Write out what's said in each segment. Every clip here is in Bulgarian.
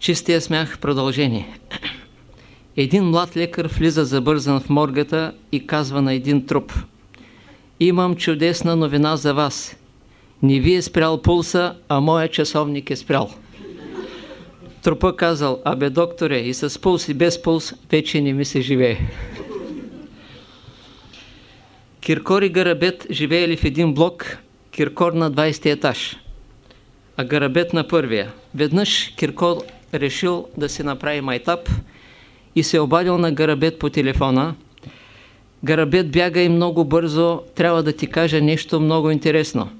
Чистия смях продължение. Един млад лекар влиза забързан в моргата и казва на един труп. Имам чудесна новина за вас. Не ви е спрял пулса, а моя часовник е спрял. Трупа казал, абе докторе, и с пулс и без пулс вече не ми се живее. Киркор и Гарабет живеели в един блок, Киркор на 20 етаж, а Гарабет на първия. Веднъж Киркор решил да си направи майтап и се обадил на Гарабет по телефона. Гарабет бяга и много бързо, трябва да ти кажа нещо много интересно.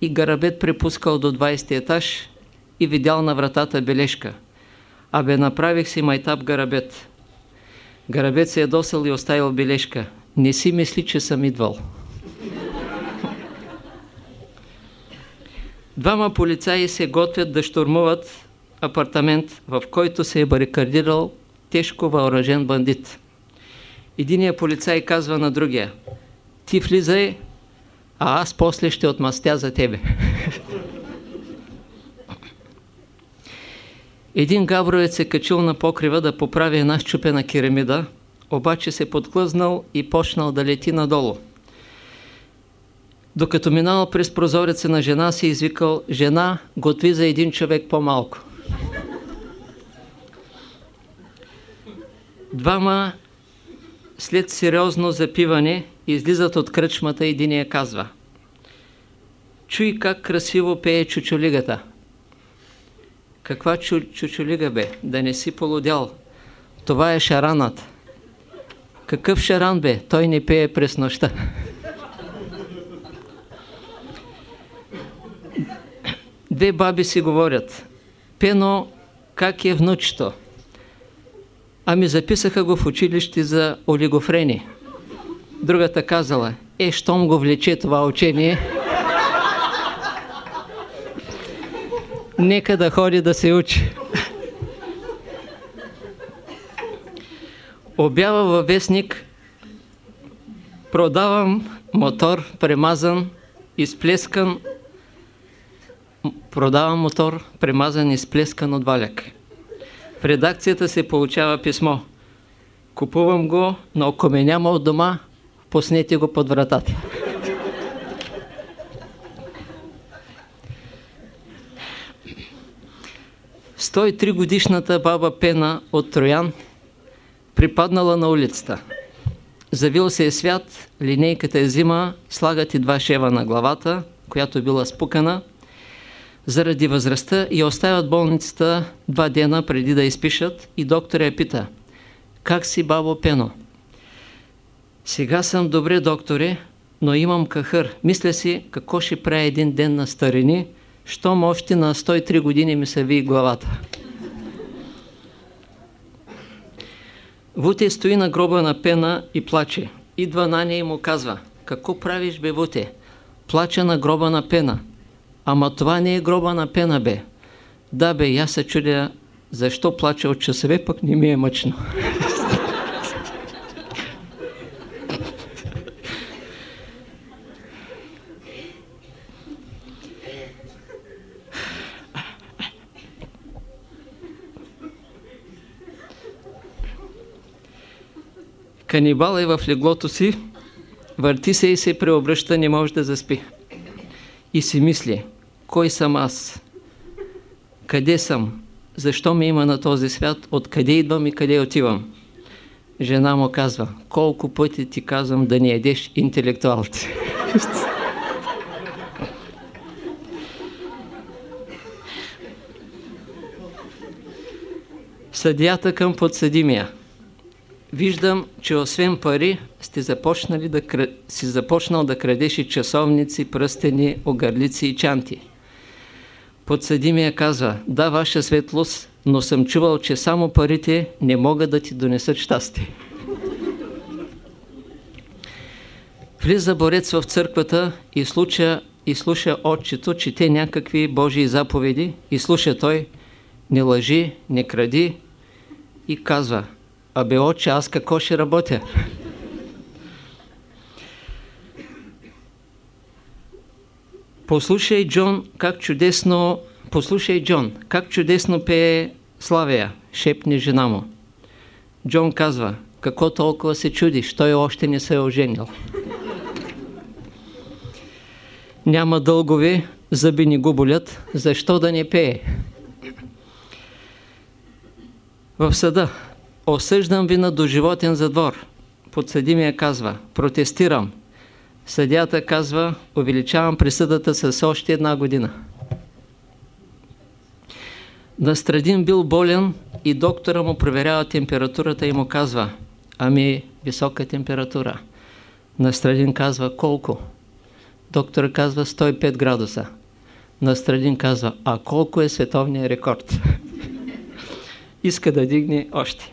И Гарабет препускал до 20 етаж и видял на вратата бележка. Абе, направих си майтап Гарабет. Гарабет се е досъл и оставил бележка. Не си мисли, че съм идвал. Двама полицаи се готвят да штурмуват апартамент, в който се е барикадирал тежко въоръжен бандит. Единият полицай казва на другия, ти влизай, а аз после ще отмъстя за тебе. Един гавровец се качил на покрива да поправи една щупена керамида, обаче се подклъзнал и почнал да лети надолу. Докато минал през прозореца на жена си, извикал «Жена, готви за един човек по-малко». Двама след сериозно запиване излизат от кръчмата и единия казва Чуй как красиво пее чучулигата. Каква чу, чучулига бе? Да не си полудял. Това е шаранът. Какъв шаран бе? Той не пее през нощта. Две баби си говорят. Пено, как е внучето? Ами записаха го в училище за олигофрени. Другата казала, е, щом го влече това учение, нека да ходи да се учи. Обява във вестник, продавам мотор, премазан, изплескан, продавам мотор, премазан, изплескан от валяк. В редакцията се получава писмо. Купувам го, но ако ме няма от дома, пуснете го под вратата. Стой три годишната баба Пена от Троян припаднала на улицата. Завил се е свят, линейката е зима, слагат и два шева на главата, която била спукана, заради възрастта и оставят болницата два дена преди да изпишат и доктора я пита Как си, бабо Пено? Сега съм добре, докторе, но имам кахър. Мисля си, какво ще прави един ден на старини, щом още на 103 години ми се ви главата. Вуте стои на гроба на Пена и плаче. Идва Наня и му казва, какво правиш бе, Вуте? Плача на гроба на Пена. Ама това не е гроба на Пена, бе. Да, бе, аз се чудя, защо плача от часове, пък не ми е мъчно. Канибал е в леглото си, върти се и се преобръща, не може да заспи. И си мисли, кой съм аз? Къде съм? Защо ме има на този свят? Откъде идвам и къде отивам? Жена му казва, колко пъти ти казвам да не едеш интелектуалите. Съдията към подсъдимия. Виждам, че освен пари сте започнали да, си започнал да крадеш и часовници, пръстени, огърлици и чанти. Подсъдимия казва, да, ваша светлост, но съм чувал, че само парите не могат да ти донесат щастие. Влиза борец в църквата и слуша, и слуша отчето, чете някакви Божии заповеди и слуша той, не лъжи, не кради и казва, Абе, отче, аз какво ще работя? Послушай, Джон, как чудесно, послушай, Джон, как чудесно пее Славия, шепне жена му. Джон казва, какво толкова се чудиш, той още не се е оженил. Няма дългове, зъби не го болят, защо да не пее? В съда осъждам ви на доживотен задвор. Подсъдимия казва, протестирам. Съдята казва, увеличавам присъдата с още една година. Настрадин бил болен и доктора му проверява температурата и му казва, ами висока температура. Настрадин казва, колко? Доктор казва 105 градуса. Настрадин казва, а колко е световният рекорд? Иска да дигне още.